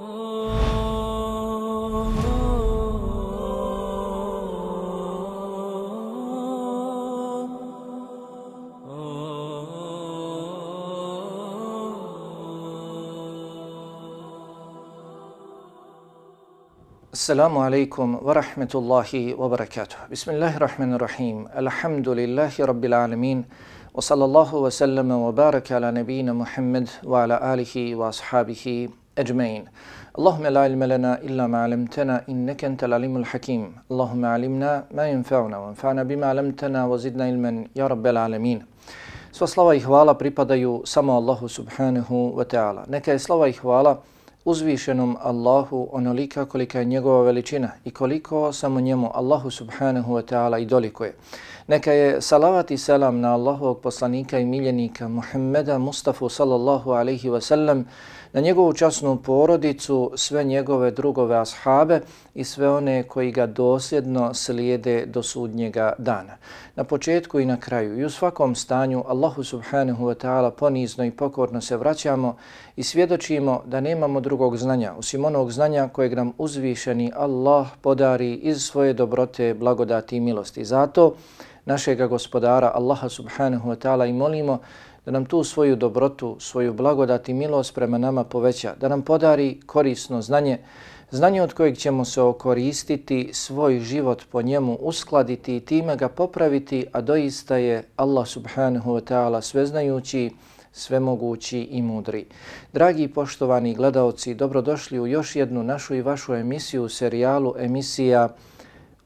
السلام عليكم ورحمة الله وبركاته. بسم الله الرحمن الرحيم. الحمد لله رب العالمين وصلى الله وسلم وبارك على نبينا محمد وعلى آله وأصحابه ashabihi اللهم Allahumma la ilma lana illa ma alamtana innaka antal alimul hakim. Allahumma ما ma yanfa'una wa علمتنا bima علما wa zidna ilman ya alamin. Sva slava i hvala pripadaju samo Allahu subhanahu wa ta'ala. Neka je slava i hvala uzvišenom Allahu onolika kolika je njegova veličina i koliko samo njemu Allahu subhanahu wa ta'ala i doliko je. Neka je salavat i selam na Allahovog poslanika i miljenika Muhammeda Mustafa sallallahu alaihi wa sallam na njegovu časnu porodicu, sve njegove drugove ashabe i sve one koji ga dosljedno slijede do sudnjega dana. Na početku i na kraju i u svakom stanju Allahu subhanahu wa ta'ala ponizno i pokorno se vraćamo i svjedočimo da nemamo drugog znanja, osim onog znanja kojeg nam uzvišeni Allah podari iz svoje dobrote, blagodati i milosti. Zato našega gospodara Allaha subhanahu wa ta'ala i molimo da nam tu svoju dobrotu, svoju blagodat i milost prema nama poveća, da nam podari korisno znanje, znanje od kojeg ćemo se okoristiti, svoj život po njemu uskladiti i time ga popraviti, a doista je Allah subhanahu wa ta'ala sveznajući, svemogući i mudri. Dragi poštovani gledaoci, dobrodošli u još jednu našu i vašu emisiju, u serijalu emisija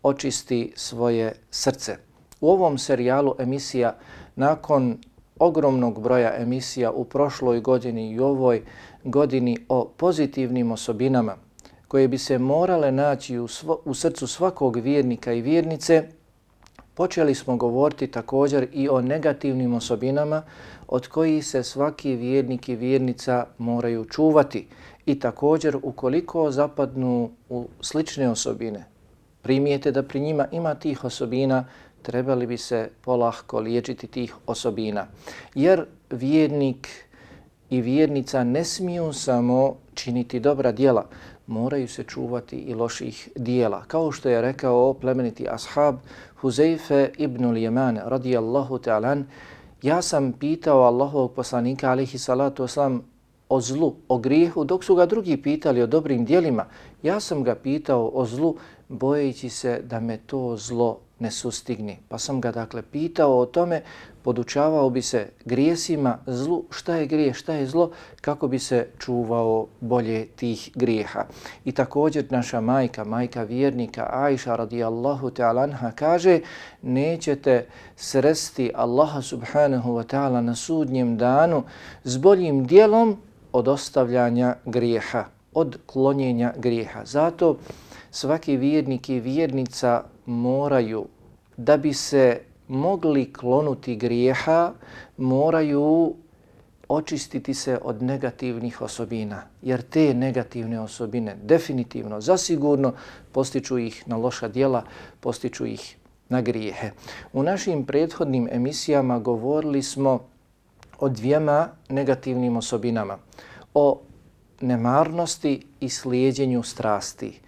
Očisti svoje srce. U ovom serijalu emisija nakon ogromnog broja emisija u prošloj godini i ovoj godini o pozitivnim osobinama koje bi se morale naći u, svo, u srcu svakog vjernika i vjernice, počeli smo govoriti također i o negativnim osobinama od kojih se svaki vjernik i vjernica moraju čuvati i također ukoliko zapadnu u slične osobine, primijete da pri njima ima tih osobina, trebali bi se polahko liječiti tih osobina. Jer vjernik i vjernica ne smiju samo činiti dobra djela, moraju se čuvati i loših dijela. Kao što je rekao plemeniti ashab Huzeyfe ibn Lijeman radijallahu ta'alan, ja sam pitao Allahovog poslanika alihi salatu wasalam o zlu, o grijehu, dok su ga drugi pitali o dobrim dijelima, ja sam ga pitao o zlu bojeći se da me to zlo ne sustigni. Pa sam ga dakle pitao o tome, podučavao bi se grijesima, zlu, šta je grije, šta je zlo, kako bi se čuvao bolje tih grijeha. I također naša majka, majka vjernika Aisha radijallahu ta'ala anha kaže nećete sresti Allaha subhanahu wa ta'ala na sudnjem danu s boljim dijelom od ostavljanja grijeha, od klonjenja grijeha. Zato svaki vjernik i vjernica moraju da bi se mogli klonuti grijeha, moraju očistiti se od negativnih osobina, jer te negativne osobine definitivno, zasigurno, postiču ih na loša dijela, postiču ih na grijehe. U našim prethodnim emisijama govorili smo o dvijema negativnim osobinama, o nemarnosti i slijedjenju strasti.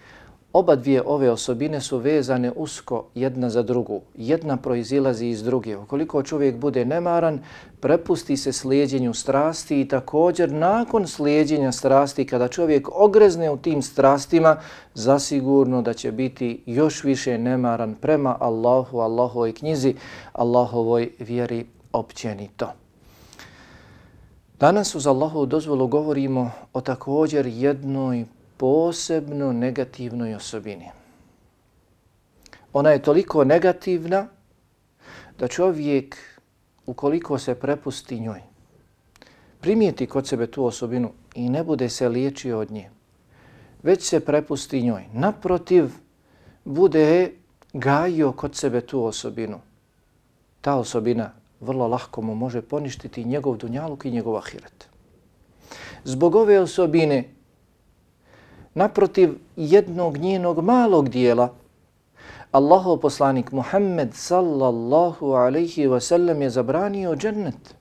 Oba dvije ove osobine su vezane usko jedna za drugu. Jedna proizilazi iz druge. Ukoliko čovjek bude nemaran, prepusti se slijedjenju strasti i također nakon slijedjenja strasti, kada čovjek ogrezne u tim strastima, zasigurno da će biti još više nemaran prema Allahu, Allahovoj knjizi, Allahovoj vjeri općenito. Danas uz Allahovu dozvolu govorimo o također jednoj posebno negativnoj osobini. Ona je toliko negativna da čovjek, ukoliko se prepusti njoj, primijeti kod sebe tu osobinu i ne bude se liječio od nje, već se prepusti njoj. Naprotiv, bude gajio kod sebe tu osobinu. Ta osobina vrlo lahko mu može poništiti njegov dunjaluk i njegov ahiret. Zbog ove osobine naprotiv jednog njenog malog dijela, Allahov poslanik Muhammed sallallahu alaihi wasallam je zabranio džennet.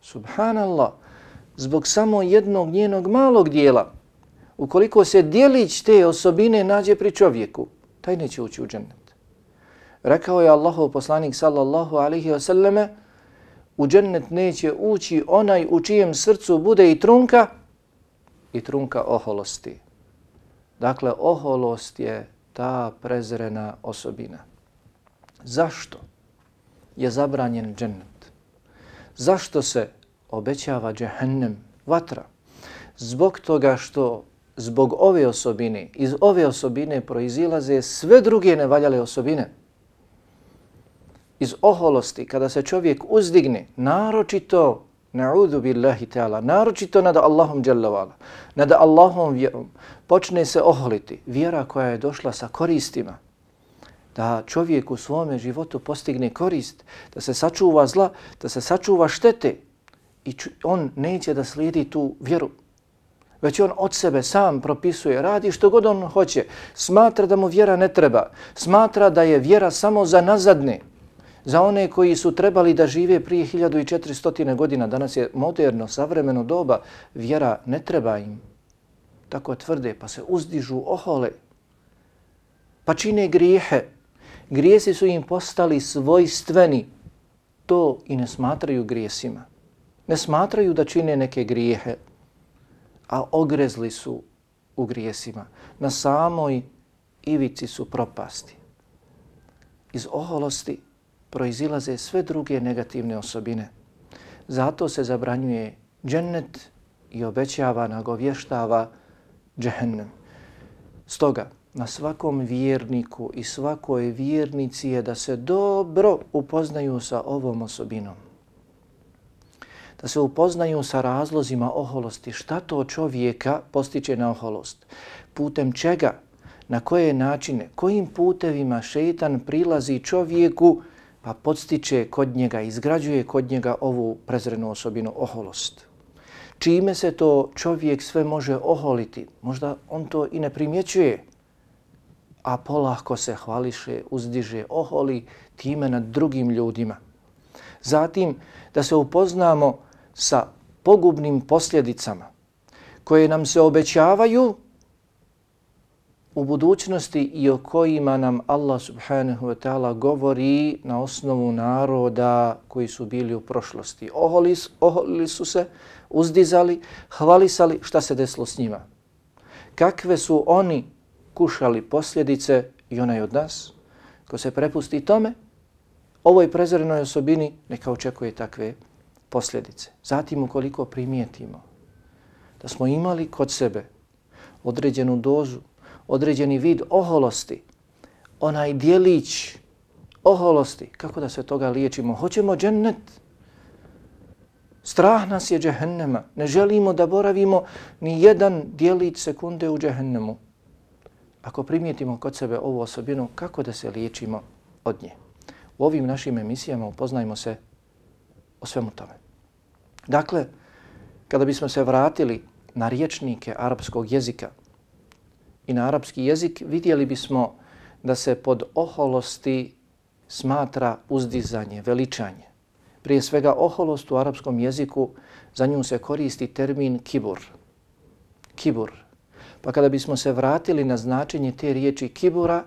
Subhanallah, zbog samo jednog njenog malog dijela, ukoliko se dijelić te osobine nađe pri čovjeku, taj neće ući u džennet. Rekao je Allahov poslanik sallallahu alaihi wasallame, u džennet neće ući onaj u čijem srcu bude i trunka, i trunka oholosti Dakle, oholost je ta prezrena osobina. Zašto je zabranjen džennet? Zašto se obećava džehennem, vatra? Zbog toga što zbog ove osobine, iz ove osobine proizilaze sve druge nevaljale osobine. Iz oholosti, kada se čovjek uzdigne, naročito na'udhu billahi ta'ala, naročito nada Allahom djelavala, nada Allahom vjerom, počne se oholiti vjera koja je došla sa koristima, da čovjek u svome životu postigne korist, da se sačuva zla, da se sačuva štete i on neće da slijedi tu vjeru. Već on od sebe sam propisuje, radi što god on hoće, smatra da mu vjera ne treba, smatra da je vjera samo za nazadne, za one koji su trebali da žive prije 1400 godina, danas je moderno, savremeno doba, vjera ne treba im. Tako tvrde, pa se uzdižu ohole, pa čine grijehe. Grijesi su im postali svojstveni, to i ne smatraju grijesima. Ne smatraju da čine neke grijehe, a ogrezli su u grijesima. Na samoj ivici su propasti. Iz oholosti proizilaze sve druge negativne osobine. Zato se zabranjuje džennet i obećava, nagovještava džehennem. Stoga, na svakom vjerniku i svakoj vjernici je da se dobro upoznaju sa ovom osobinom da se upoznaju sa razlozima oholosti. Šta to čovjeka postiče na oholost? Putem čega? Na koje načine? Kojim putevima šeitan prilazi čovjeku pa podstiče kod njega, izgrađuje kod njega ovu prezrenu osobinu oholost? Čime se to čovjek sve može oholiti? Možda on to i ne primjećuje, a polahko se hvališe, uzdiže, oholi time nad drugim ljudima. Zatim, da se upoznamo sa pogubnim posljedicama koje nam se obećavaju u budućnosti i o kojima nam Allah subhanahu wa ta'ala govori na osnovu naroda koji su bili u prošlosti. Oholi, oholili su se, uzdizali, hvalisali šta se desilo s njima. Kakve su oni kušali posljedice i onaj od nas ko se prepusti tome, ovoj prezrenoj osobini neka očekuje takve posljedice. Zatim ukoliko primijetimo da smo imali kod sebe određenu dozu, određeni vid oholosti, onaj dijelić oholosti, kako da se toga liječimo? Hoćemo džennet. Strah nas je džehennema. Ne želimo da boravimo ni jedan dijelić sekunde u džehennemu. Ako primijetimo kod sebe ovu osobinu, kako da se liječimo od nje? U ovim našim emisijama upoznajmo se o svemu tome. Dakle, kada bismo se vratili na riječnike arapskog jezika i na arapski jezik, vidjeli bismo da se pod oholosti smatra uzdizanje, veličanje. Prije svega oholost u arapskom jeziku, za nju se koristi termin kibur. Kibur. Pa kada bismo se vratili na značenje te riječi kibura,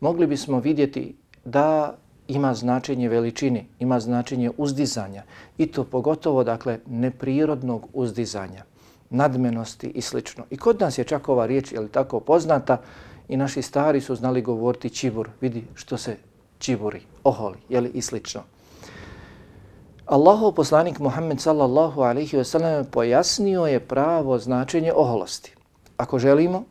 mogli bismo vidjeti da ima značenje veličine, ima značenje uzdizanja i to pogotovo dakle neprirodnog uzdizanja, nadmenosti i slično. I kod nas je čak ova riječ je li tako poznata i naši stari su znali govoriti čibur, vidi što se čiburi, oholi, je li i slično. Allahov poslanik Muhammed sallallahu alaihi ve sellem pojasnio je pravo značenje oholosti. Ako želimo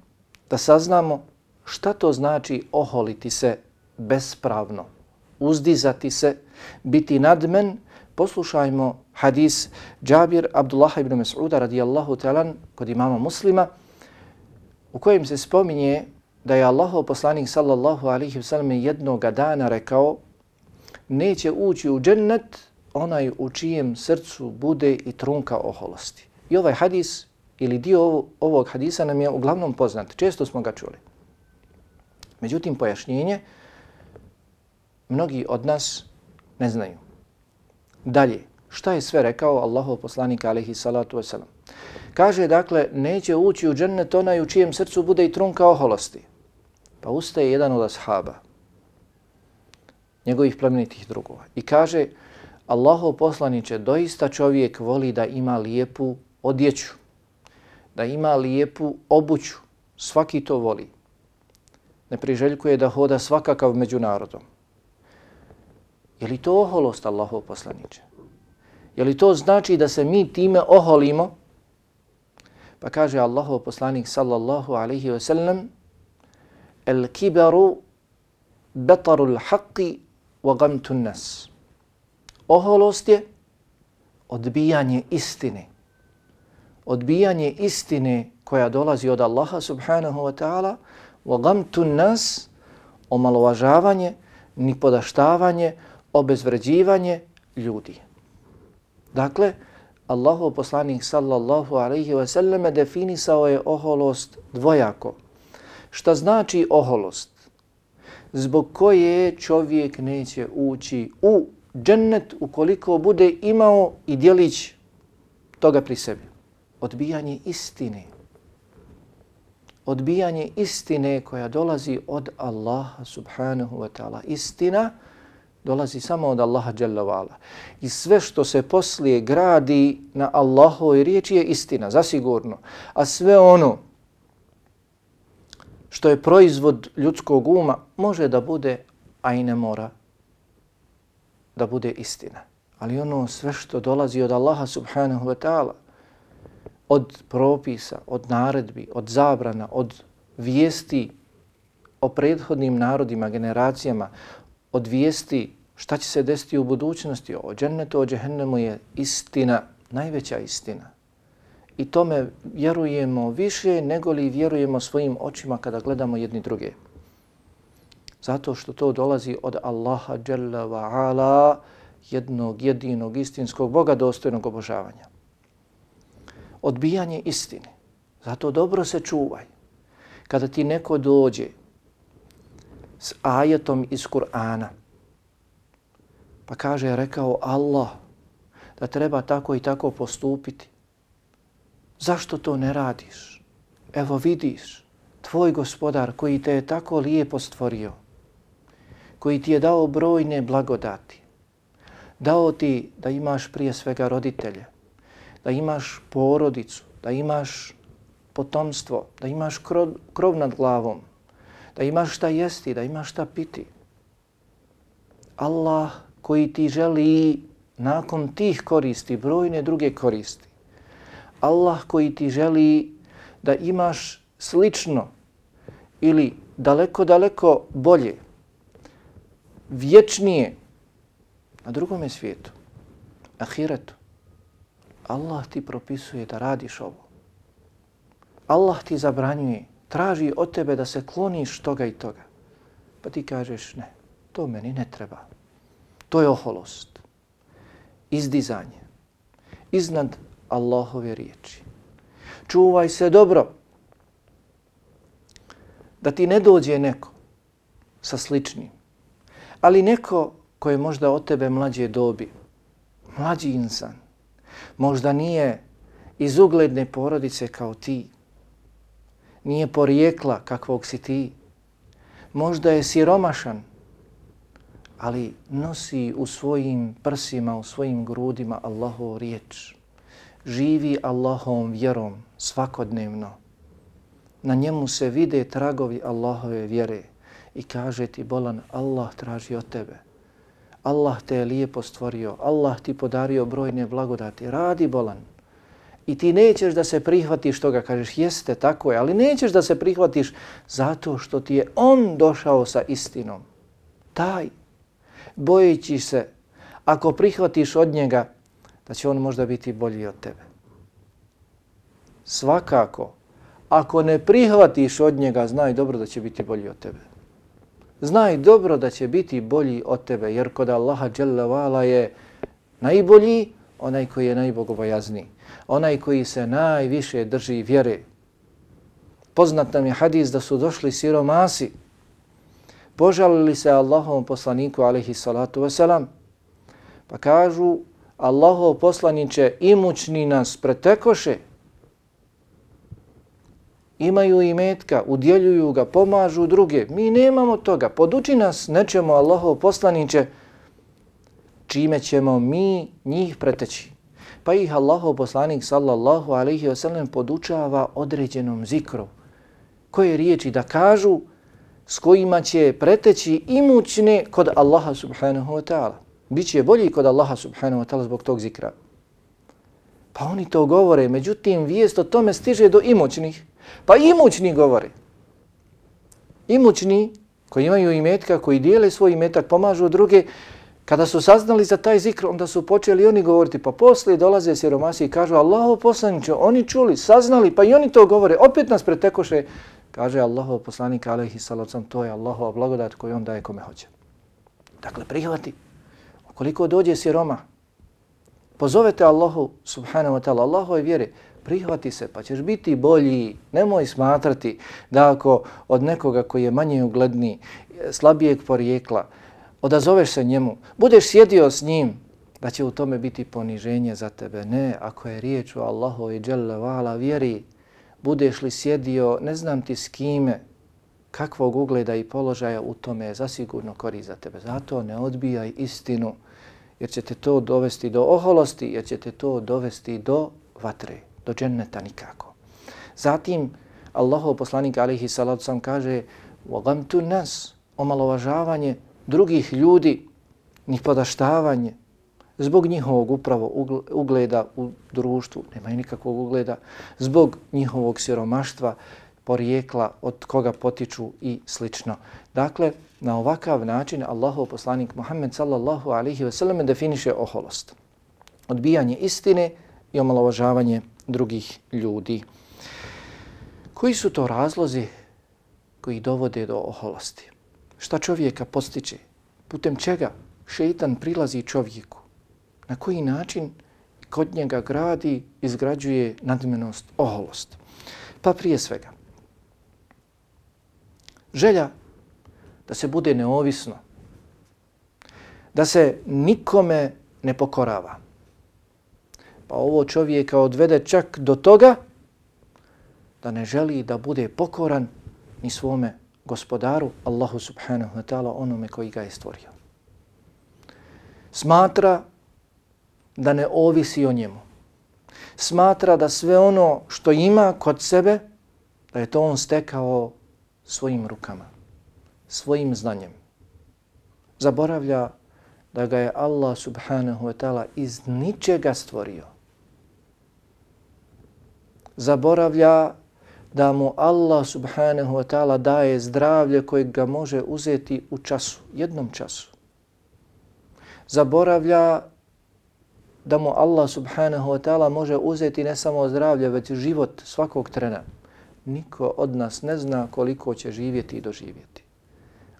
da saznamo šta to znači oholiti se bespravno, uzdizati se, biti nadmen, poslušajmo hadis Džabir Abdullah ibn Mas'uda radijallahu talan kod imama muslima u kojem se spominje da je Allahov poslanik sallallahu alaihi wasallam jednoga dana rekao neće ući u džennet onaj u čijem srcu bude i trunka oholosti. I ovaj hadis ili dio ovog hadisa nam je uglavnom poznat. Često smo ga čuli. Međutim, pojašnjenje mnogi od nas ne znaju. Dalje, šta je sve rekao Allahov poslanik alaihi salatu wasalam? Kaže, dakle, neće ući u džennet onaj u čijem srcu bude i trunka oholosti. Pa ustaje jedan od ashaba, njegovih plemenitih drugova, i kaže, Allahov poslaniće, doista čovjek voli da ima lijepu odjeću, da ima lijepu obuću, svaki to voli. Ne priželjkuje da hoda svakakav među narodom. Je li to oholost Allahov poslaniće? Je li to znači da se mi time oholimo? Pa kaže Allahov poslanik sallallahu alaihi wa sallam El kibaru betarul haqqi wa gamtun nas. Oholost je odbijanje istine. Odbijanje istine koja dolazi od Allaha subhanahu wa ta'ala wa gamtun nas omalovažavanje, nipodaštavanje, obezvređivanje ljudi. Dakle, Allahu poslanik sallallahu alaihi wa sallam definisao je oholost dvojako. Šta znači oholost? Zbog koje čovjek neće ući u džennet ukoliko bude imao i djelić toga pri sebi. Odbijanje istine. Odbijanje istine koja dolazi od Allaha subhanahu wa ta'ala. Istina dolazi samo od Allaha Jalla. I sve što se poslije gradi na Allahovoj riječi je istina, zasigurno. A sve ono što je proizvod ljudskog uma može da bude, a i ne mora da bude istina. Ali ono sve što dolazi od Allaha subhanahu wa ta'ala, od propisa, od naredbi, od zabrana, od vijesti o prethodnim narodima, generacijama, od vijesti šta će se desiti u budućnosti, o džennetu, o džehennemu je istina, najveća istina. I tome vjerujemo više nego li vjerujemo svojim očima kada gledamo jedni druge. Zato što to dolazi od Allaha Jalla wa Ala, jednog jedinog istinskog Boga dostojnog obožavanja. Odbijanje istine. Zato dobro se čuvaj. Kada ti neko dođe s ajetom iz Kur'ana, pa kaže, rekao Allah da treba tako i tako postupiti. Zašto to ne radiš? Evo vidiš, tvoj gospodar koji te je tako lijepo stvorio, koji ti je dao brojne blagodati, dao ti da imaš prije svega roditelje, da imaš porodicu, da imaš potomstvo, da imaš krov, nad glavom, da imaš šta jesti, da imaš šta piti. Allah koji ti želi nakon tih koristi, brojne druge koristi. Allah koji ti želi da imaš slično ili daleko, daleko bolje, vječnije na drugome svijetu, ahiretu. Allah ti propisuje da radiš ovo. Allah ti zabranjuje, traži od tebe da se kloniš toga i toga. Pa ti kažeš ne, to meni ne treba. To je oholost. Izdizanje. Iznad Allahove riječi. Čuvaj se dobro. Da ti ne dođe neko sa sličnim. Ali neko koji je možda od tebe mlađe dobi. Mlađi insan. Možda nije iz ugledne porodice kao ti. Nije porijekla kakvog si ti. Možda je siromašan ali nosi u svojim prsima, u svojim grudima Allahovu riječ. Živi Allahovom vjerom svakodnevno. Na njemu se vide tragovi Allahove vjere i kaže ti bolan Allah traži od tebe. Allah te je lijepo stvorio, Allah ti podario brojne blagodati. Radi bolan. I ti nećeš da se prihvatiš toga, kažeš jeste, tako je, ali nećeš da se prihvatiš zato što ti je on došao sa istinom. Taj bojeći se ako prihvatiš od njega da će on možda biti bolji od tebe. Svakako, ako ne prihvatiš od njega, znaj dobro da će biti bolji od tebe. Znaj dobro da će biti bolji od tebe, jer kod Allaha Jalla je najbolji onaj koji je najbogobojazniji, onaj koji se najviše drži vjere. Poznat nam je hadis da su došli siromasi požalili se Allahovom poslaniku alaihi salatu wasalam, pa kažu Allahov poslaniće imućni nas pretekoše, imaju i metka, udjeljuju ga, pomažu druge. Mi nemamo toga. Poduči nas nečemu Allahov poslaniće čime ćemo mi njih preteći. Pa ih Allahov poslanik sallallahu alaihi wasallam podučava određenom zikru koje riječi da kažu s kojima će preteći imućne kod Allaha subhanahu wa ta'ala. Biće bolji kod Allaha subhanahu wa ta'ala zbog tog zikra. Pa oni to govore, međutim vijest o tome stiže do imućnih. Pa imućni govore. Imućni koji imaju imetka, koji dijele svoj imetak, pomažu druge, kada su saznali za taj zikr, onda su počeli oni govoriti, pa poslije dolaze siromasi i kažu Allaho poslaniće, oni čuli, saznali, pa i oni to govore, opet nas pretekoše, kaže Allaho poslanik, alaihi salacom, to je Allahova blagodat koju on daje kome hoće. Dakle, prihvati, koliko dođe siroma, pozovete Allahu subhanahu wa ta'ala, Allahove vjere, prihvati se pa ćeš biti bolji. Nemoj smatrati da ako od nekoga koji je manje ugledni, slabijeg porijekla, odazoveš se njemu, budeš sjedio s njim, da će u tome biti poniženje za tebe. Ne, ako je riječ o Allahu i Jalla vala vjeri, budeš li sjedio, ne znam ti s kime, kakvog ugleda i položaja u tome je zasigurno kori za tebe. Zato ne odbijaj istinu, jer će te to dovesti do oholosti, jer će te to dovesti do vatre, do dženneta nikako. Zatim, Allahov poslanik alihi salatu sam kaže وَغَمْتُ nas omalovažavanje drugih ljudi, ni podaštavanje, zbog njihovog upravo ugleda u društvu, nemaju nikakvog ugleda, zbog njihovog siromaštva, porijekla od koga potiču i slično. Dakle, na ovakav način Allahov poslanik Muhammed sallallahu alaihi ve sellem definiše oholost. Odbijanje istine i omalovažavanje drugih ljudi. Koji su to razlozi koji dovode do oholosti? Šta čovjeka postiče? Putem čega šeitan prilazi čovjeku? Na koji način kod njega gradi, izgrađuje nadmenost, oholost? Pa prije svega, želja da se bude neovisno, da se nikome ne pokorava. Pa ovo čovjeka odvede čak do toga da ne želi da bude pokoran ni svome gospodaru, Allahu subhanahu wa ta'ala, onome koji ga je stvorio. Smatra da ne ovisi o njemu. Smatra da sve ono što ima kod sebe, da je to on stekao svojim rukama, svojim znanjem. Zaboravlja da ga je Allah subhanahu wa ta'ala iz ničega stvorio. Zaboravlja da mu Allah subhanahu wa ta'ala daje zdravlje koje ga može uzeti u času, jednom času. Zaboravlja da mu Allah subhanahu wa ta'ala može uzeti ne samo zdravlje, već život svakog trena. Niko od nas ne zna koliko će živjeti i doživjeti.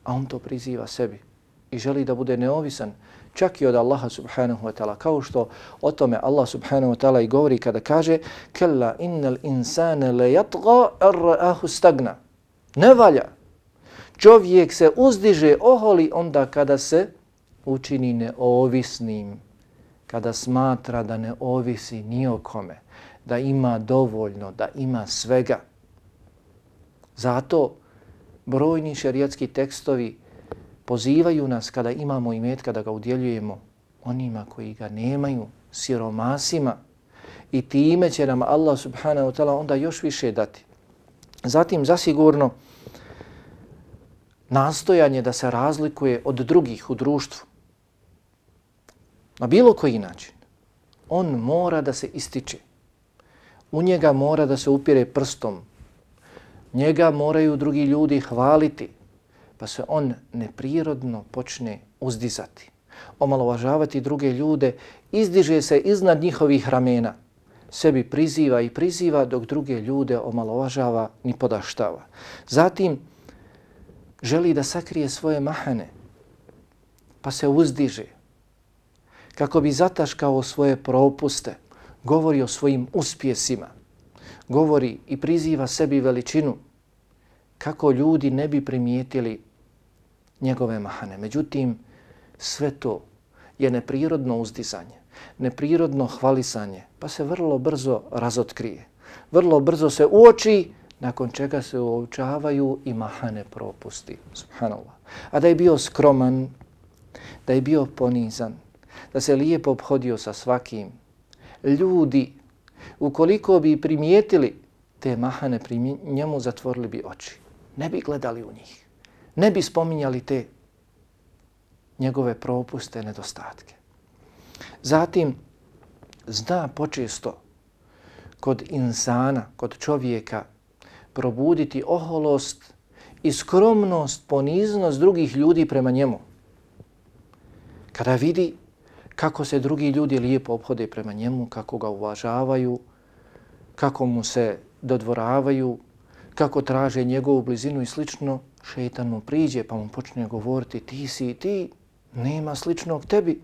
A on to priziva sebi i želi da bude neovisan čak i od Allaha subhanahu wa ta'ala. Kao što o tome Allah subhanahu wa ta'ala i govori kada kaže Kalla innal insane le jatga arra'ahu stagna. Ne valja. Čovjek se uzdiže oholi onda kada se učini neovisnim. Kada smatra da ne ovisi ni o kome. Da ima dovoljno, da ima svega. Zato brojni šerijatski tekstovi pozivaju nas kada imamo imetka da ga udjeljujemo onima koji ga nemaju, siromasima i time će nam Allah subhanahu wa ta'ala onda još više dati. Zatim zasigurno nastojanje da se razlikuje od drugih u društvu na bilo koji način. On mora da se ističe. U njega mora da se upire prstom. Njega moraju drugi ljudi hvaliti pa se on neprirodno počne uzdizati, omalovažavati druge ljude, izdiže se iznad njihovih ramena, sebi priziva i priziva dok druge ljude omalovažava ni podaštava. Zatim želi da sakrije svoje mahane, pa se uzdiže, kako bi zataškao svoje propuste, govori o svojim uspjesima, govori i priziva sebi veličinu, kako ljudi ne bi primijetili njegove mahane. Međutim, sve to je neprirodno uzdizanje, neprirodno hvalisanje, pa se vrlo brzo razotkrije. Vrlo brzo se uoči, nakon čega se uočavaju i mahane propusti. Subhanallah. A da je bio skroman, da je bio ponizan, da se lijepo obhodio sa svakim, ljudi, ukoliko bi primijetili te mahane pri njemu zatvorili bi oči. Ne bi gledali u njih. Ne bi spominjali te njegove propuste, nedostatke. Zatim, zna počesto kod insana, kod čovjeka, probuditi oholost i skromnost, poniznost drugih ljudi prema njemu. Kada vidi kako se drugi ljudi lijepo obhode prema njemu, kako ga uvažavaju, kako mu se dodvoravaju, kako traže njegovu blizinu i slično, šeitan mu priđe pa mu počne govoriti ti si i ti, nema sličnog tebi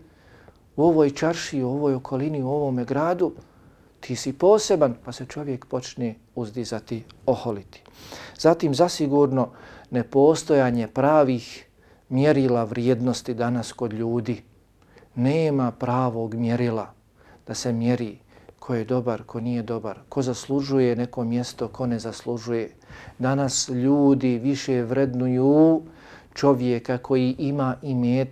u ovoj čarši, u ovoj okolini, u ovome gradu, ti si poseban, pa se čovjek počne uzdizati, oholiti. Zatim zasigurno nepostojanje pravih mjerila vrijednosti danas kod ljudi. Nema pravog mjerila da se mjeri ko je dobar, ko nije dobar, ko zaslužuje neko mjesto, ko ne zaslužuje. Danas ljudi više vrednuju čovjeka koji ima i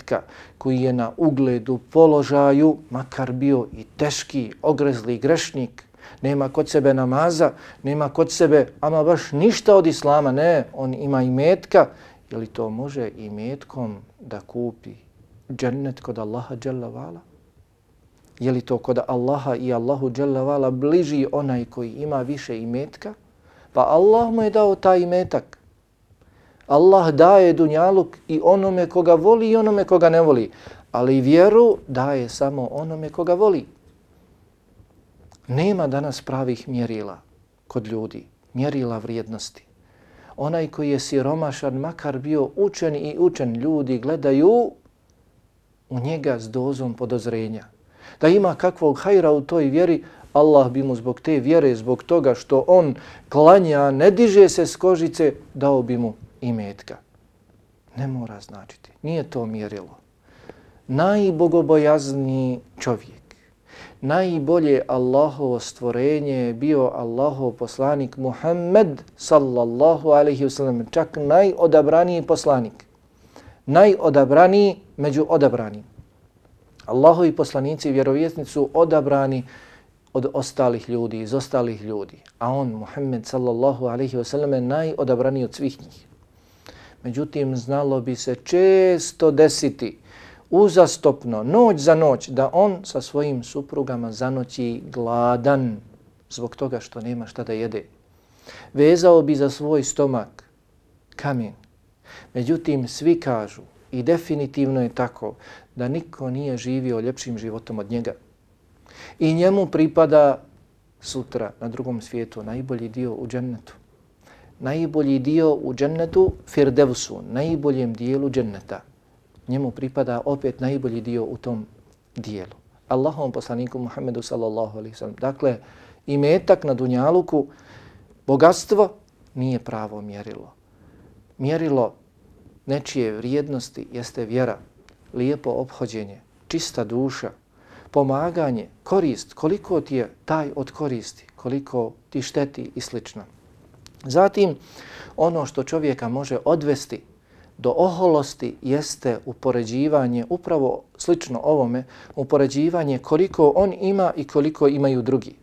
koji je na ugledu, položaju, makar bio i teški, ogrezli grešnik, nema kod sebe namaza, nema kod sebe ama baš ništa od islama, ne, on ima i metka, je li to može i da kupi džennet kod Allaha dželle vala? Je li to kod Allaha i Allahu dželavala bliži onaj koji ima više imetka? Pa Allah mu je dao taj imetak. Allah daje dunjaluk i onome koga voli i onome koga ne voli. Ali vjeru daje samo onome koga voli. Nema danas pravih mjerila kod ljudi, mjerila vrijednosti. Onaj koji je siromašan, makar bio učen i učen, ljudi gledaju u njega s dozom podozrenja. Da ima kakvog hajra u toj vjeri, Allah bi mu zbog te vjere, zbog toga što on klanja, ne diže se s kožice, dao bi mu imetka. Ne mora značiti. Nije to mjerilo. Najbogobojazniji čovjek, najbolje Allahovo stvorenje je bio Allahov poslanik Muhammed sallallahu alaihi wasallam, čak najodabraniji poslanik. Najodabraniji među odabranim. Allahovi poslanici i vjerovjesnici su odabrani od ostalih ljudi, iz ostalih ljudi. A on, Muhammed sallallahu alaihi wasallam, je najodabraniji od svih njih. Međutim, znalo bi se često desiti uzastopno, noć za noć, da on sa svojim suprugama zanoći gladan zbog toga što nema šta da jede. Vezao bi za svoj stomak kamen. Međutim, svi kažu i definitivno je tako da niko nije živio ljepšim životom od njega. I njemu pripada sutra na drugom svijetu najbolji dio u džennetu najbolji dio u džennetu firdevsu, najboljem dijelu dženneta. Njemu pripada opet najbolji dio u tom dijelu. Allahom poslaniku Muhammedu sallallahu alaihi sallam. Dakle, imetak na dunjaluku, bogatstvo nije pravo mjerilo. Mjerilo nečije vrijednosti jeste vjera, lijepo obhođenje, čista duša, pomaganje, korist, koliko ti je taj od koristi, koliko ti šteti i slično. Zatim, ono što čovjeka može odvesti do oholosti jeste upoređivanje, upravo slično ovome, upoređivanje koliko on ima i koliko imaju drugi.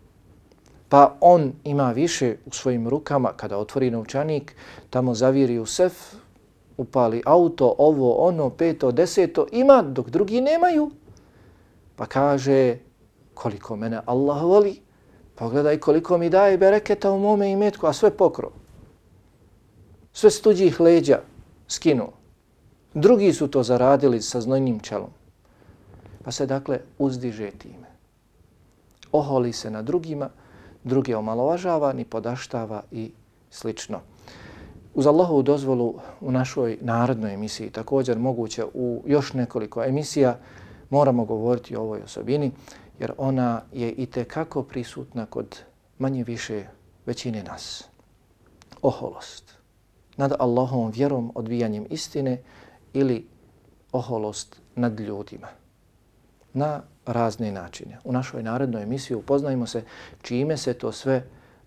Pa on ima više u svojim rukama kada otvori novčanik, tamo zaviri u sef, upali auto, ovo, ono, peto, deseto, ima dok drugi nemaju. Pa kaže koliko mene Allah voli, Pogledaj koliko mi daje bereketa u mome imetku, a sve pokro. Sve s tuđih leđa skinuo. Drugi su to zaradili sa znojnim čelom. Pa se dakle uzdiže time. Oholi se na drugima, druge omalovažava, ni podaštava i slično. Uz Allahovu dozvolu u našoj narodnoj emisiji, također moguće u još nekoliko emisija, moramo govoriti o ovoj osobini jer ona je i te kako prisutna kod manje više većine nas. Oholost. Nad Allahom vjerom, odvijanjem istine ili oholost nad ljudima. Na razne načine. U našoj narodnoj emisiji upoznajmo se čime se to sve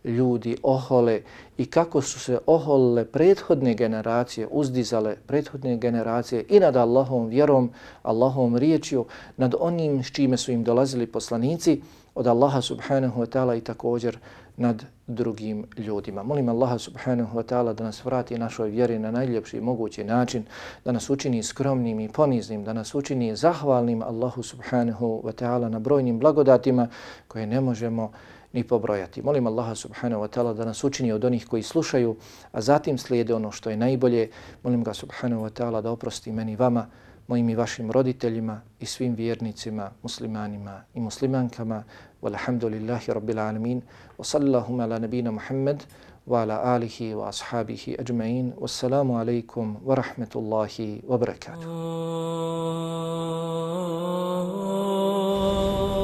ljudi ohole i kako su se oholile prethodne generacije, uzdizale prethodne generacije i nad Allahom vjerom, Allahom riječju, nad onim s čime su im dolazili poslanici od Allaha subhanahu wa ta'ala i također nad drugim ljudima. Molim Allaha subhanahu wa ta'ala da nas vrati našoj vjeri na najljepši mogući način, da nas učini skromnim i poniznim, da nas učini zahvalnim Allahu subhanahu wa ta'ala na brojnim blagodatima koje ne možemo ni pobrojati. Molim Allaha subhanahu wa ta'ala da nas učini od onih koji slušaju, a zatim slijede ono što je najbolje. Molim ga subhanahu wa ta'ala da oprosti meni vama, mojim i vašim roditeljima i svim vjernicima, muslimanima i muslimankama. Walhamdulillahi rabbil alamin. Wa sallallahu ala nabina Muhammad wa ala alihi wa ashabihi ajma'in. Wassalamu alaikum wa rahmetullahi wa barakatuh. Oh.